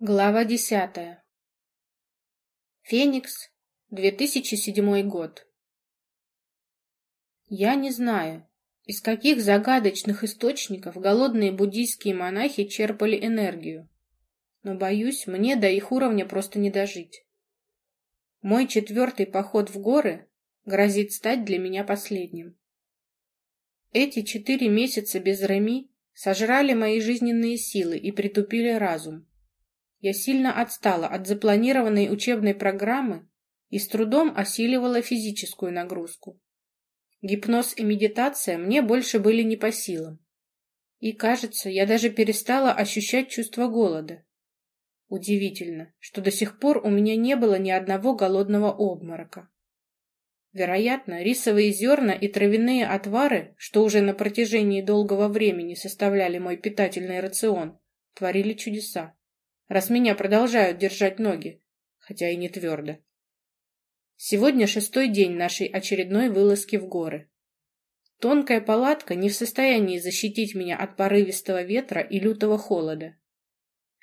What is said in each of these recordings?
Глава десятая. Феникс, 2007 год. Я не знаю, из каких загадочных источников голодные буддийские монахи черпали энергию, но, боюсь, мне до их уровня просто не дожить. Мой четвертый поход в горы грозит стать для меня последним. Эти четыре месяца без Реми сожрали мои жизненные силы и притупили разум. Я сильно отстала от запланированной учебной программы и с трудом осиливала физическую нагрузку. Гипноз и медитация мне больше были не по силам. И, кажется, я даже перестала ощущать чувство голода. Удивительно, что до сих пор у меня не было ни одного голодного обморока. Вероятно, рисовые зерна и травяные отвары, что уже на протяжении долгого времени составляли мой питательный рацион, творили чудеса раз меня продолжают держать ноги, хотя и не твердо. Сегодня шестой день нашей очередной вылазки в горы. Тонкая палатка не в состоянии защитить меня от порывистого ветра и лютого холода.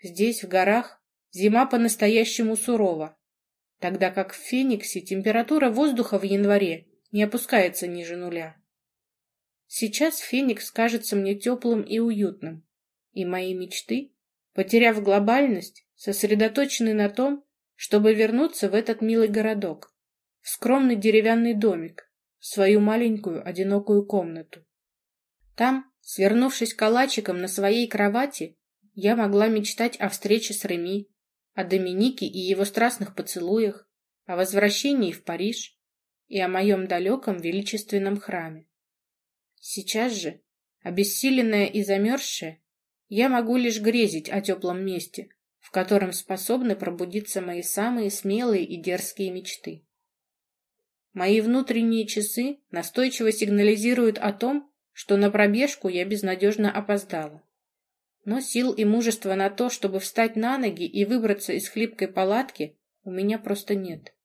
Здесь, в горах, зима по-настоящему сурова, тогда как в Фениксе температура воздуха в январе не опускается ниже нуля. Сейчас Феникс кажется мне теплым и уютным, и мои мечты потеряв глобальность, сосредоточены на том, чтобы вернуться в этот милый городок, в скромный деревянный домик, в свою маленькую одинокую комнату. Там, свернувшись калачиком на своей кровати, я могла мечтать о встрече с Реми, о Доминике и его страстных поцелуях, о возвращении в Париж и о моем далеком величественном храме. Сейчас же, обессиленная и замерзшая, я могу лишь грезить о теплом месте, в котором способны пробудиться мои самые смелые и дерзкие мечты. Мои внутренние часы настойчиво сигнализируют о том, что на пробежку я безнадежно опоздала. Но сил и мужества на то, чтобы встать на ноги и выбраться из хлипкой палатки, у меня просто нет.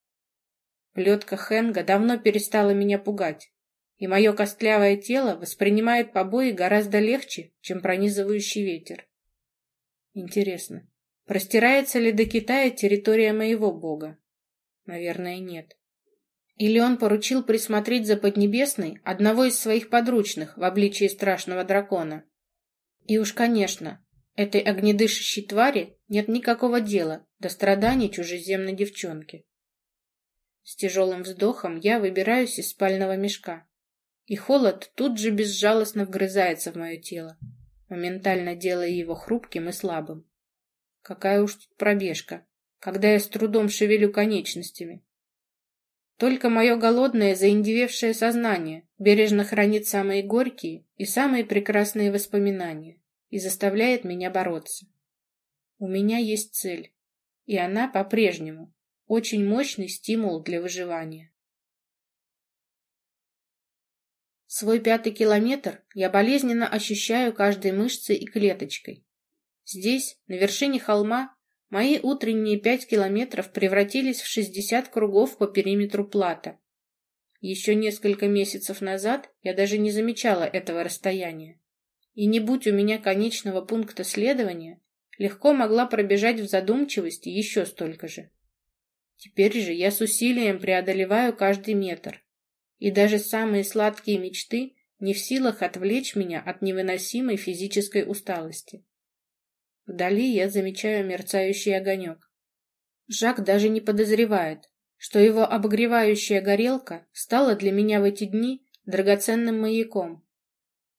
Плетка Хенга давно перестала меня пугать и мое костлявое тело воспринимает побои гораздо легче, чем пронизывающий ветер. Интересно, простирается ли до Китая территория моего бога? Наверное, нет. Или он поручил присмотреть за Поднебесной одного из своих подручных в обличии страшного дракона? И уж, конечно, этой огнедышащей твари нет никакого дела до страданий чужеземной девчонки. С тяжелым вздохом я выбираюсь из спального мешка и холод тут же безжалостно вгрызается в мое тело, моментально делая его хрупким и слабым. Какая уж тут пробежка, когда я с трудом шевелю конечностями. Только мое голодное, заиндевевшее сознание бережно хранит самые горькие и самые прекрасные воспоминания и заставляет меня бороться. У меня есть цель, и она по-прежнему очень мощный стимул для выживания. Свой пятый километр я болезненно ощущаю каждой мышцей и клеточкой. Здесь, на вершине холма, мои утренние пять километров превратились в шестьдесят кругов по периметру плата. Еще несколько месяцев назад я даже не замечала этого расстояния. И не будь у меня конечного пункта следования, легко могла пробежать в задумчивости еще столько же. Теперь же я с усилием преодолеваю каждый метр, и даже самые сладкие мечты не в силах отвлечь меня от невыносимой физической усталости. Вдали я замечаю мерцающий огонек. Жак даже не подозревает, что его обогревающая горелка стала для меня в эти дни драгоценным маяком.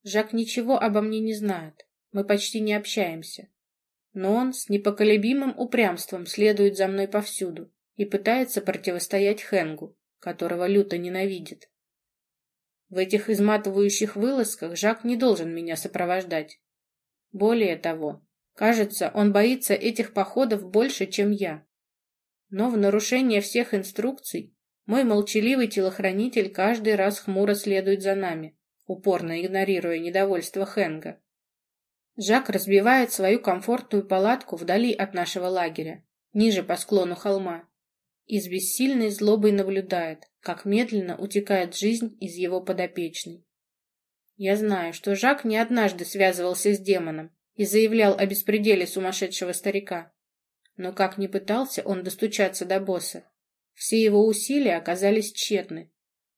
Жак ничего обо мне не знает, мы почти не общаемся. Но он с непоколебимым упрямством следует за мной повсюду и пытается противостоять Хенгу, которого люто ненавидит. В этих изматывающих вылазках Жак не должен меня сопровождать. Более того, кажется, он боится этих походов больше, чем я. Но в нарушение всех инструкций мой молчаливый телохранитель каждый раз хмуро следует за нами, упорно игнорируя недовольство Хенга. Жак разбивает свою комфортную палатку вдали от нашего лагеря, ниже по склону холма, и с бессильной злобой наблюдает, как медленно утекает жизнь из его подопечной. Я знаю, что Жак не однажды связывался с демоном и заявлял о беспределе сумасшедшего старика. Но как ни пытался он достучаться до босса, все его усилия оказались тщетны.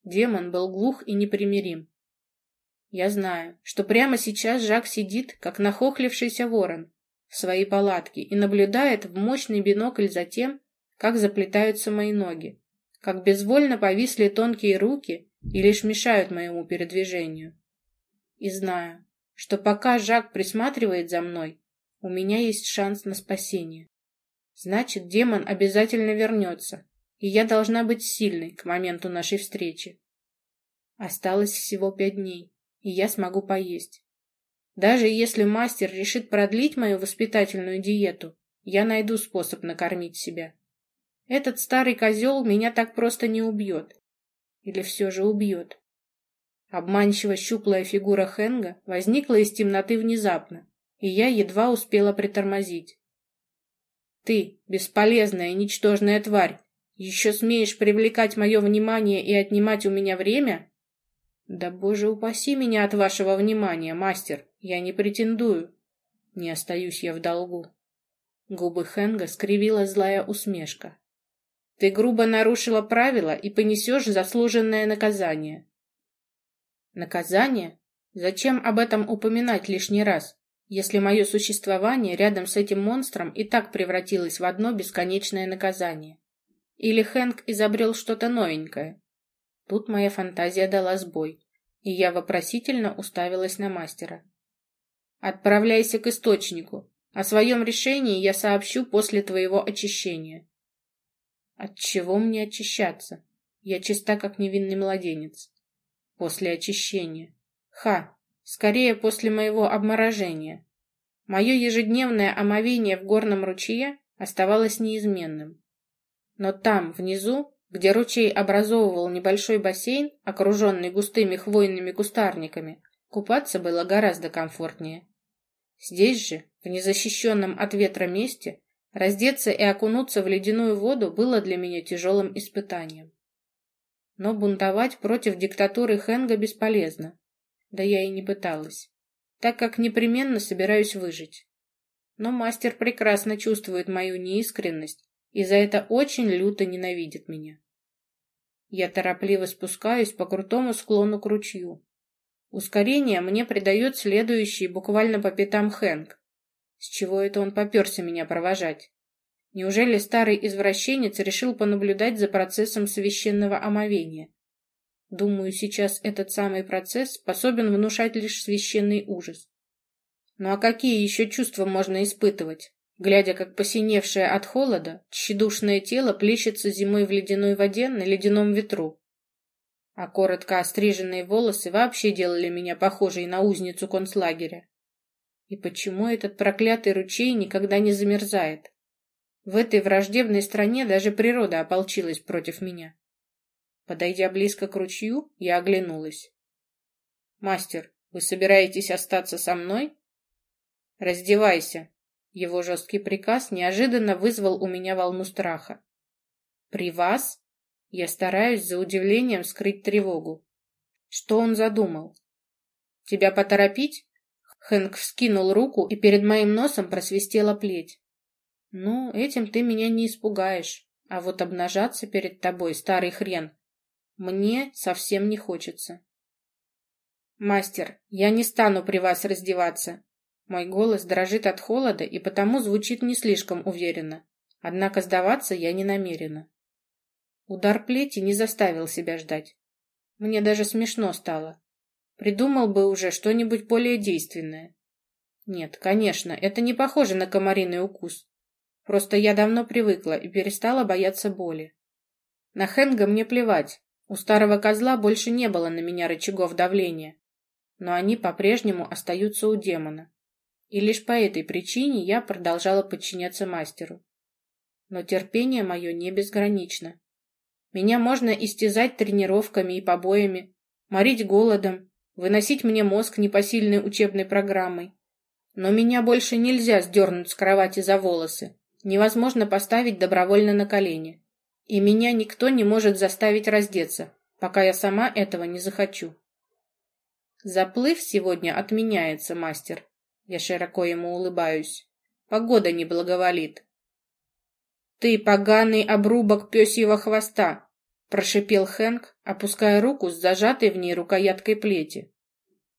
Демон был глух и непримирим. Я знаю, что прямо сейчас Жак сидит, как нахохлившийся ворон, в своей палатке и наблюдает в мощный бинокль за тем, как заплетаются мои ноги, как безвольно повисли тонкие руки и лишь мешают моему передвижению. И знаю, что пока Жак присматривает за мной, у меня есть шанс на спасение. Значит, демон обязательно вернется, и я должна быть сильной к моменту нашей встречи. Осталось всего пять дней и я смогу поесть. Даже если мастер решит продлить мою воспитательную диету, я найду способ накормить себя. Этот старый козел меня так просто не убьет. Или все же убьет. Обманчиво щуплая фигура Хенга возникла из темноты внезапно, и я едва успела притормозить. «Ты, бесполезная, ничтожная тварь, еще смеешь привлекать мое внимание и отнимать у меня время?» Да боже упаси меня от вашего внимания, мастер. Я не претендую. Не остаюсь я в долгу. Губы Хенга скривила злая усмешка. Ты грубо нарушила правила и понесешь заслуженное наказание. Наказание? Зачем об этом упоминать лишний раз, если мое существование рядом с этим монстром и так превратилось в одно бесконечное наказание? Или Хэнк изобрел что-то новенькое? Тут моя фантазия дала сбой, и я вопросительно уставилась на мастера. «Отправляйся к источнику. О своем решении я сообщу после твоего очищения». «От чего мне очищаться? Я чиста, как невинный младенец». «После очищения». «Ха! Скорее, после моего обморожения». Мое ежедневное омовение в горном ручье оставалось неизменным. Но там, внизу, где ручей образовывал небольшой бассейн, окруженный густыми хвойными кустарниками, купаться было гораздо комфортнее. Здесь же, в незащищенном от ветра месте, раздеться и окунуться в ледяную воду было для меня тяжелым испытанием. Но бунтовать против диктатуры Хенга бесполезно. Да я и не пыталась, так как непременно собираюсь выжить. Но мастер прекрасно чувствует мою неискренность и за это очень люто ненавидит меня. Я торопливо спускаюсь по крутому склону к ручью. Ускорение мне придает следующий буквально по пятам Хэнк. С чего это он поперся меня провожать? Неужели старый извращенец решил понаблюдать за процессом священного омовения? Думаю, сейчас этот самый процесс способен внушать лишь священный ужас. Ну а какие еще чувства можно испытывать? глядя, как посиневшее от холода, тщедушное тело плещется зимой в ледяной воде на ледяном ветру. А коротко остриженные волосы вообще делали меня похожей на узницу концлагеря. И почему этот проклятый ручей никогда не замерзает? В этой враждебной стране даже природа ополчилась против меня. Подойдя близко к ручью, я оглянулась. «Мастер, вы собираетесь остаться со мной?» «Раздевайся», его жесткий приказ неожиданно вызвал у меня волну страха. «При вас?» Я стараюсь за удивлением скрыть тревогу. Что он задумал? «Тебя поторопить?» Хэнк вскинул руку, и перед моим носом просвистела плеть. «Ну, этим ты меня не испугаешь, а вот обнажаться перед тобой, старый хрен, мне совсем не хочется». «Мастер, я не стану при вас раздеваться. Мой голос дрожит от холода и потому звучит не слишком уверенно. Однако сдаваться я не намерена. Удар плети не заставил себя ждать. Мне даже смешно стало. Придумал бы уже что-нибудь более действенное. Нет, конечно, это не похоже на комариный укус. Просто я давно привыкла и перестала бояться боли. На Хенга мне плевать. У старого козла больше не было на меня рычагов давления. Но они по-прежнему остаются у демона. И лишь по этой причине я продолжала подчиняться мастеру. Но терпение мое не безгранично. Меня можно истязать тренировками и побоями, морить голодом, выносить мне мозг непосильной учебной программой. Но меня больше нельзя сдернуть с кровати за волосы, невозможно поставить добровольно на колени. И меня никто не может заставить раздеться, пока я сама этого не захочу. Заплыв сегодня отменяется, мастер. Я широко ему улыбаюсь. Погода не благоволит. Ты поганый обрубок пёсьего хвоста, прошипел Хэнк, опуская руку с зажатой в ней рукояткой плети.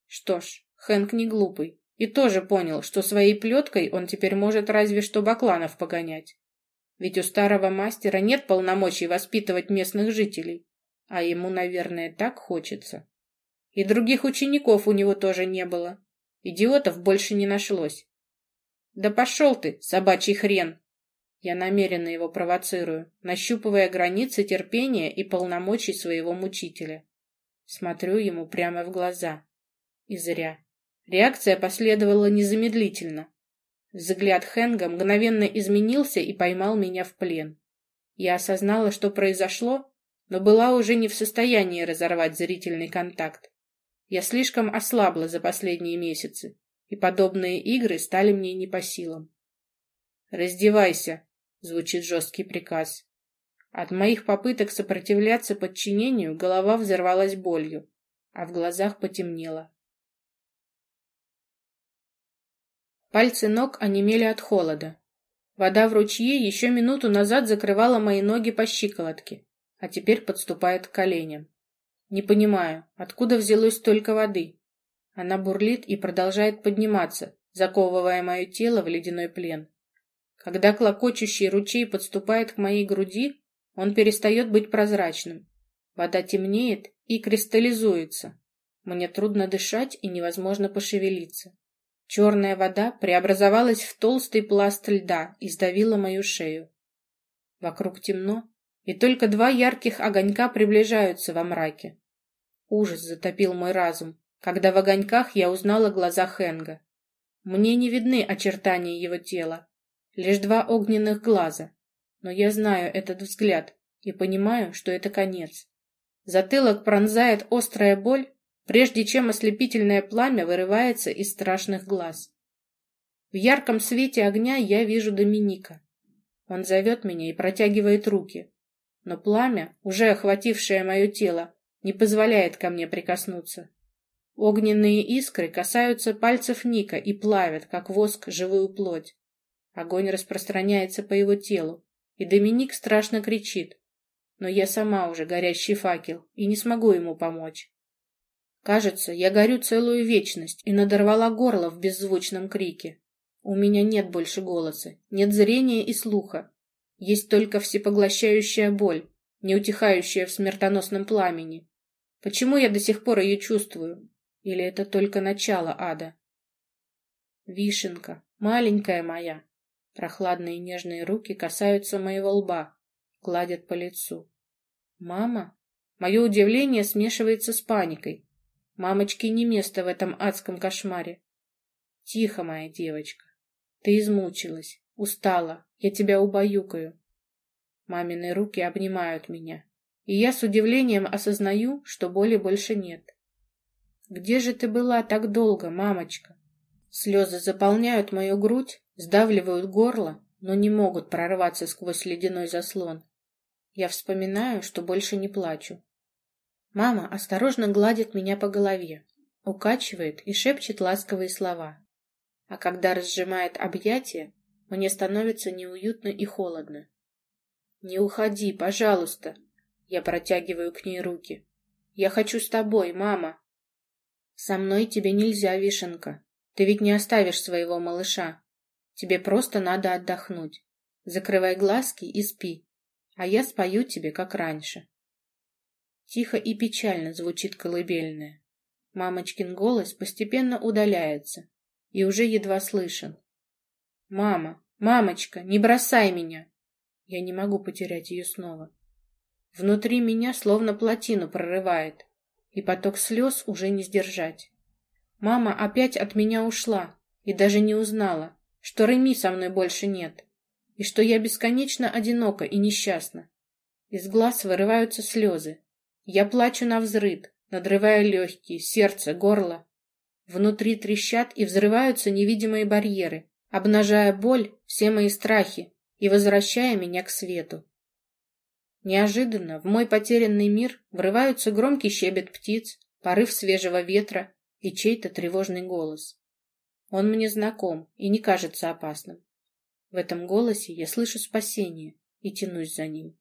Что ж, Хэнк не глупый и тоже понял, что своей плеткой он теперь может разве что бакланов погонять. Ведь у старого мастера нет полномочий воспитывать местных жителей, а ему, наверное, так хочется. И других учеников у него тоже не было. Идиотов больше не нашлось. Да пошел ты, собачий хрен! Я намеренно его провоцирую, нащупывая границы терпения и полномочий своего мучителя. Смотрю ему прямо в глаза. И зря. Реакция последовала незамедлительно. Взгляд Хенга мгновенно изменился и поймал меня в плен. Я осознала, что произошло, но была уже не в состоянии разорвать зрительный контакт. Я слишком ослабла за последние месяцы, и подобные игры стали мне не по силам. «Раздевайся», — звучит жесткий приказ. От моих попыток сопротивляться подчинению голова взорвалась болью, а в глазах потемнело. Пальцы ног онемели от холода. Вода в ручье еще минуту назад закрывала мои ноги по щиколотке, а теперь подступает к коленям. Не понимаю, откуда взялось столько воды. Она бурлит и продолжает подниматься, заковывая мое тело в ледяной плен. Когда клокочущий ручей подступает к моей груди, он перестает быть прозрачным. Вода темнеет и кристаллизуется. Мне трудно дышать и невозможно пошевелиться. Черная вода преобразовалась в толстый пласт льда и сдавила мою шею. Вокруг темно, и только два ярких огонька приближаются во мраке. Ужас затопил мой разум, когда в огоньках я узнала глаза Хенга. Мне не видны очертания его тела, лишь два огненных глаза. Но я знаю этот взгляд и понимаю, что это конец. Затылок пронзает острая боль, прежде чем ослепительное пламя вырывается из страшных глаз. В ярком свете огня я вижу Доминика. Он зовет меня и протягивает руки. Но пламя, уже охватившее мое тело, не позволяет ко мне прикоснуться. Огненные искры касаются пальцев Ника и плавят, как воск, живую плоть. Огонь распространяется по его телу, и Доминик страшно кричит. Но я сама уже горящий факел и не смогу ему помочь. Кажется, я горю целую вечность и надорвала горло в беззвучном крике. У меня нет больше голоса, нет зрения и слуха. Есть только всепоглощающая боль, не утихающая в смертоносном пламени. Почему я до сих пор ее чувствую? Или это только начало ада? Вишенка, маленькая моя, Прохладные нежные руки касаются моего лба, гладят по лицу. «Мама?» Мое удивление смешивается с паникой. Мамочке не место в этом адском кошмаре. «Тихо, моя девочка. Ты измучилась, устала. Я тебя убаюкаю». Мамины руки обнимают меня, и я с удивлением осознаю, что боли больше нет. «Где же ты была так долго, мамочка?» Слезы заполняют мою грудь, сдавливают горло, но не могут прорваться сквозь ледяной заслон. Я вспоминаю, что больше не плачу. Мама осторожно гладит меня по голове, укачивает и шепчет ласковые слова. А когда разжимает объятия, мне становится неуютно и холодно. «Не уходи, пожалуйста!» Я протягиваю к ней руки. «Я хочу с тобой, мама!» «Со мной тебе нельзя, Вишенка. Ты ведь не оставишь своего малыша. Тебе просто надо отдохнуть. Закрывай глазки и спи, а я спою тебе, как раньше. Тихо и печально звучит колыбельная. Мамочкин голос постепенно удаляется и уже едва слышен. «Мама! Мамочка! Не бросай меня!» Я не могу потерять ее снова. Внутри меня словно плотину прорывает, и поток слез уже не сдержать. Мама опять от меня ушла и даже не узнала, что Реми со мной больше нет, и что я бесконечно одинока и несчастна. Из глаз вырываются слезы. Я плачу на взрыд, надрывая легкие, сердце, горло. Внутри трещат и взрываются невидимые барьеры, обнажая боль, все мои страхи и возвращая меня к свету. Неожиданно в мой потерянный мир врываются громкий щебет птиц, порыв свежего ветра и чей-то тревожный голос. Он мне знаком и не кажется опасным. В этом голосе я слышу спасение, и тянусь за ним.